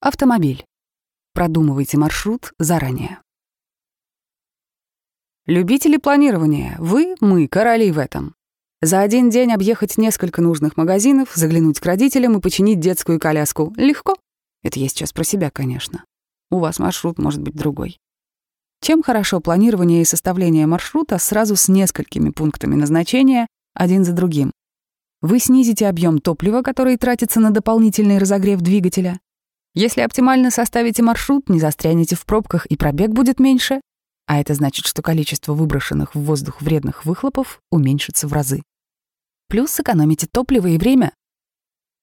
Автомобиль. Продумывайте маршрут заранее. Любители планирования, вы, мы, короли в этом. За один день объехать несколько нужных магазинов, заглянуть к родителям и починить детскую коляску. Легко. Это я сейчас про себя, конечно. У вас маршрут может быть другой. Чем хорошо планирование и составление маршрута сразу с несколькими пунктами назначения, один за другим? Вы снизите объем топлива, который тратится на дополнительный разогрев двигателя, если оптимально составите маршрут, не застрянете в пробках и пробег будет меньше, а это значит, что количество выброшенных в воздух вредных выхлопов уменьшится в разы. Плюс сэкономите топливо и время.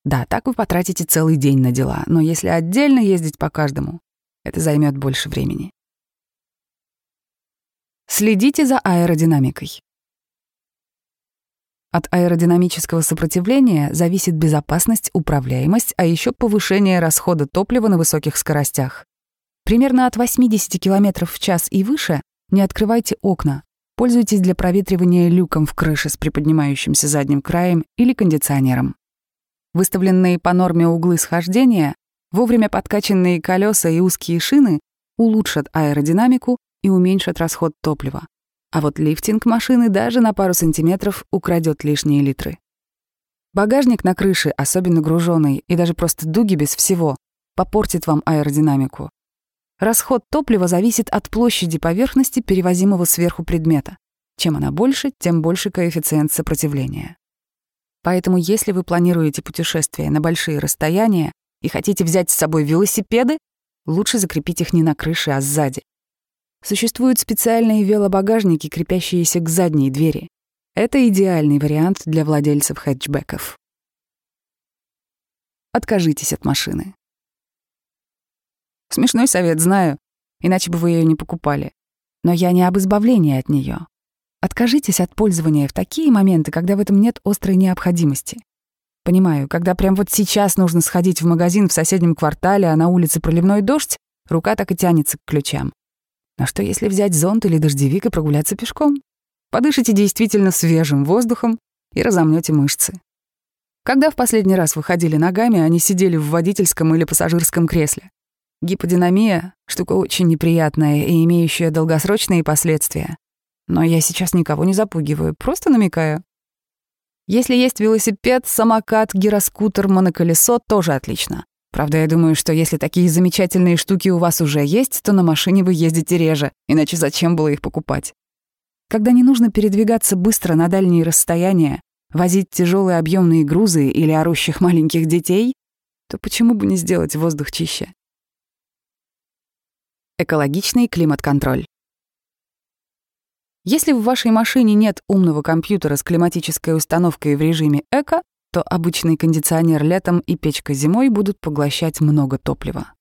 Да, так вы потратите целый день на дела, но если отдельно ездить по каждому, это займет больше времени. Следите за аэродинамикой. От аэродинамического сопротивления зависит безопасность, управляемость, а еще повышение расхода топлива на высоких скоростях. Примерно от 80 км в час и выше не открывайте окна. Пользуйтесь для проветривания люком в крыше с приподнимающимся задним краем или кондиционером. Выставленные по норме углы схождения, вовремя подкачанные колеса и узкие шины улучшат аэродинамику и уменьшат расход топлива а вот лифтинг машины даже на пару сантиметров украдет лишние литры. Багажник на крыше, особенно груженный, и даже просто дуги без всего, попортит вам аэродинамику. Расход топлива зависит от площади поверхности перевозимого сверху предмета. Чем она больше, тем больше коэффициент сопротивления. Поэтому если вы планируете путешествие на большие расстояния и хотите взять с собой велосипеды, лучше закрепить их не на крыше, а сзади существуют специальные велобагажники, крепящиеся к задней двери. Это идеальный вариант для владельцев хэтчбеков. Откажитесь от машины. Смешной совет, знаю, иначе бы вы ее не покупали. Но я не об избавлении от нее. Откажитесь от пользования в такие моменты, когда в этом нет острой необходимости. Понимаю, когда прямо вот сейчас нужно сходить в магазин в соседнем квартале, а на улице проливной дождь, рука так и тянется к ключам. А что если взять зонт или дождевик и прогуляться пешком? Подышите действительно свежим воздухом и разомнете мышцы. Когда в последний раз выходили ногами, они сидели в водительском или пассажирском кресле. Гиподинамия — штука очень неприятная и имеющая долгосрочные последствия. Но я сейчас никого не запугиваю, просто намекаю. Если есть велосипед, самокат, гироскутер, моноколесо, тоже отлично. Правда, я думаю, что если такие замечательные штуки у вас уже есть, то на машине вы ездите реже, иначе зачем было их покупать? Когда не нужно передвигаться быстро на дальние расстояния, возить тяжелые объемные грузы или орущих маленьких детей, то почему бы не сделать воздух чище? Экологичный климат-контроль. Если в вашей машине нет умного компьютера с климатической установкой в режиме «Эко», то обычный кондиционер летом и печка зимой будут поглощать много топлива.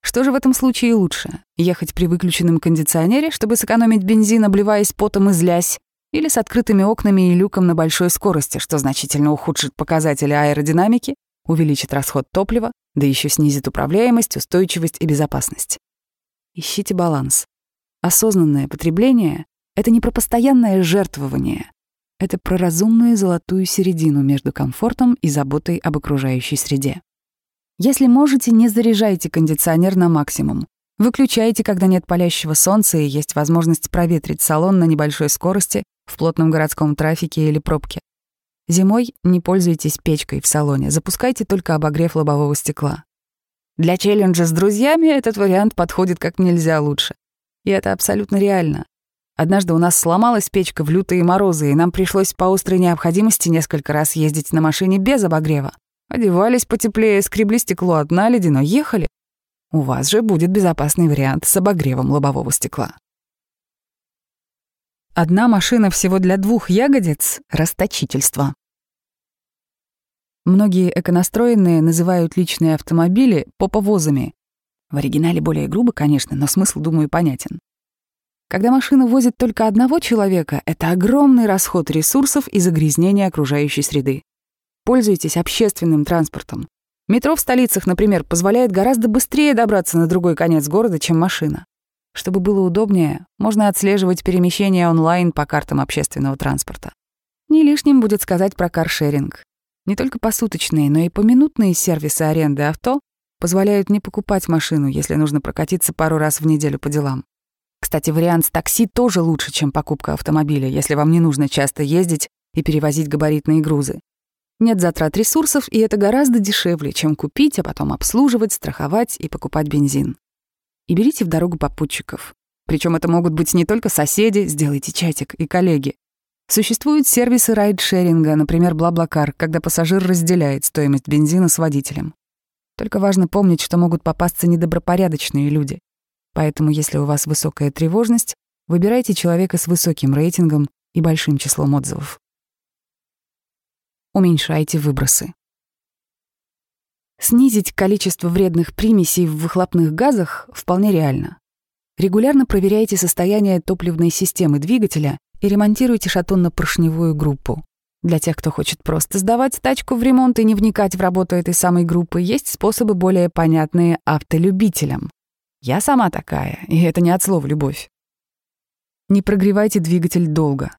Что же в этом случае лучше? Ехать при выключенном кондиционере, чтобы сэкономить бензин, обливаясь потом и злясь, или с открытыми окнами и люком на большой скорости, что значительно ухудшит показатели аэродинамики, увеличит расход топлива, да еще снизит управляемость, устойчивость и безопасность. Ищите баланс. Осознанное потребление — это про разумную золотую середину между комфортом и заботой об окружающей среде. Если можете, не заряжайте кондиционер на максимум. Выключайте, когда нет палящего солнца и есть возможность проветрить салон на небольшой скорости в плотном городском трафике или пробке. Зимой не пользуйтесь печкой в салоне, запускайте только обогрев лобового стекла. Для челленджа с друзьями этот вариант подходит как нельзя лучше. И это абсолютно реально. Однажды у нас сломалась печка в лютые морозы, и нам пришлось по острой необходимости несколько раз ездить на машине без обогрева. Одевались потеплее, скребли стекло от наледи, но ехали. У вас же будет безопасный вариант с обогревом лобового стекла. Одна машина всего для двух ягодиц — расточительство. Многие эконастроенные называют личные автомобили поповозами. В оригинале более грубо, конечно, но смысл, думаю, понятен. Когда машина возит только одного человека, это огромный расход ресурсов и загрязнение окружающей среды. Пользуйтесь общественным транспортом. Метро в столицах, например, позволяет гораздо быстрее добраться на другой конец города, чем машина. Чтобы было удобнее, можно отслеживать перемещение онлайн по картам общественного транспорта. Не лишним будет сказать про каршеринг. Не только посуточные, но и поминутные сервисы аренды авто позволяют не покупать машину, если нужно прокатиться пару раз в неделю по делам. Кстати, вариант с такси тоже лучше, чем покупка автомобиля, если вам не нужно часто ездить и перевозить габаритные грузы. Нет затрат ресурсов, и это гораздо дешевле, чем купить, а потом обслуживать, страховать и покупать бензин. И берите в дорогу попутчиков. Причем это могут быть не только соседи, сделайте чатик, и коллеги. Существуют сервисы райдшеринга, например, Блаблакар, когда пассажир разделяет стоимость бензина с водителем. Только важно помнить, что могут попасться недобропорядочные люди. Поэтому, если у вас высокая тревожность, выбирайте человека с высоким рейтингом и большим числом отзывов. Уменьшайте выбросы. Снизить количество вредных примесей в выхлопных газах вполне реально. Регулярно проверяйте состояние топливной системы двигателя и ремонтируйте шатунно-поршневую группу. Для тех, кто хочет просто сдавать тачку в ремонт и не вникать в работу этой самой группы, есть способы более понятные автолюбителям. Я сама такая, и это не от слова «любовь». Не прогревайте двигатель долго.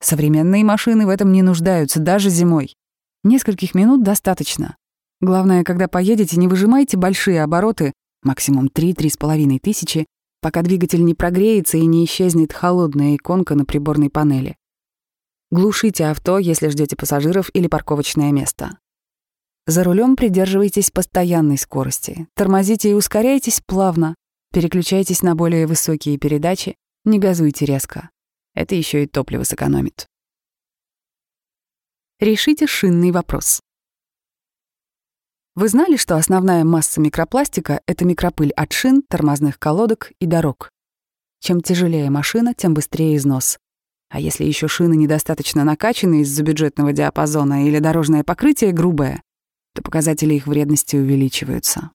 Современные машины в этом не нуждаются, даже зимой. Нескольких минут достаточно. Главное, когда поедете, не выжимайте большие обороты, максимум 3-3,5 тысячи, пока двигатель не прогреется и не исчезнет холодная иконка на приборной панели. Глушите авто, если ждете пассажиров или парковочное место. За За рулем придерживайтесь постоянной скорости. Тормозите и ускоряйтесь плавно. Переключайтесь на более высокие передачи. Не газуйте резко. Это еще и топливо сэкономит. Решите шинный вопрос. Вы знали, что основная масса микропластика — это микропыль от шин, тормозных колодок и дорог? Чем тяжелее машина, тем быстрее износ. А если еще шины недостаточно накачаны из-за бюджетного диапазона или дорожное покрытие грубое, то показатели их вредности увеличиваются.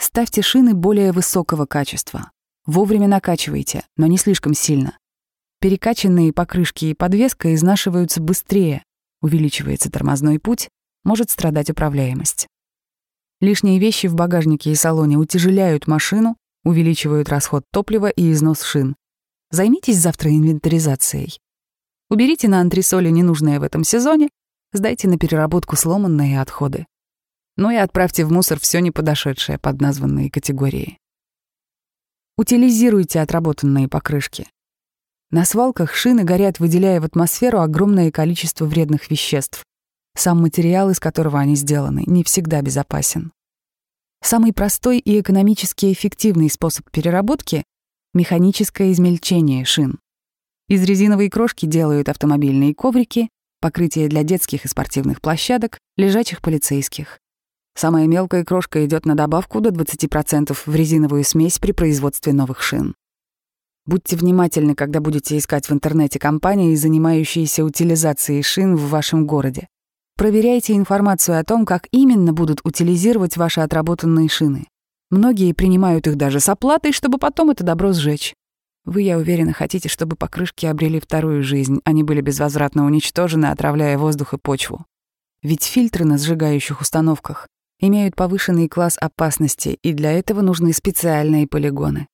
Ставьте шины более высокого качества. Вовремя накачивайте, но не слишком сильно. Перекачанные покрышки и подвеска изнашиваются быстрее, увеличивается тормозной путь, может страдать управляемость. Лишние вещи в багажнике и салоне утяжеляют машину, увеличивают расход топлива и износ шин. Займитесь завтра инвентаризацией. Уберите на антресоли ненужное в этом сезоне Сдайте на переработку сломанные отходы. Ну и отправьте в мусор все неподошедшее под названные категории. Утилизируйте отработанные покрышки. На свалках шины горят, выделяя в атмосферу огромное количество вредных веществ. Сам материал, из которого они сделаны, не всегда безопасен. Самый простой и экономически эффективный способ переработки — механическое измельчение шин. Из резиновой крошки делают автомобильные коврики, покрытие для детских и спортивных площадок, лежачих полицейских. Самая мелкая крошка идет на добавку до 20% в резиновую смесь при производстве новых шин. Будьте внимательны, когда будете искать в интернете компании, занимающиеся утилизацией шин в вашем городе. Проверяйте информацию о том, как именно будут утилизировать ваши отработанные шины. Многие принимают их даже с оплатой, чтобы потом это добро сжечь. Вы, я уверена, хотите, чтобы покрышки обрели вторую жизнь, они были безвозвратно уничтожены, отравляя воздух и почву. Ведь фильтры на сжигающих установках имеют повышенный класс опасности, и для этого нужны специальные полигоны.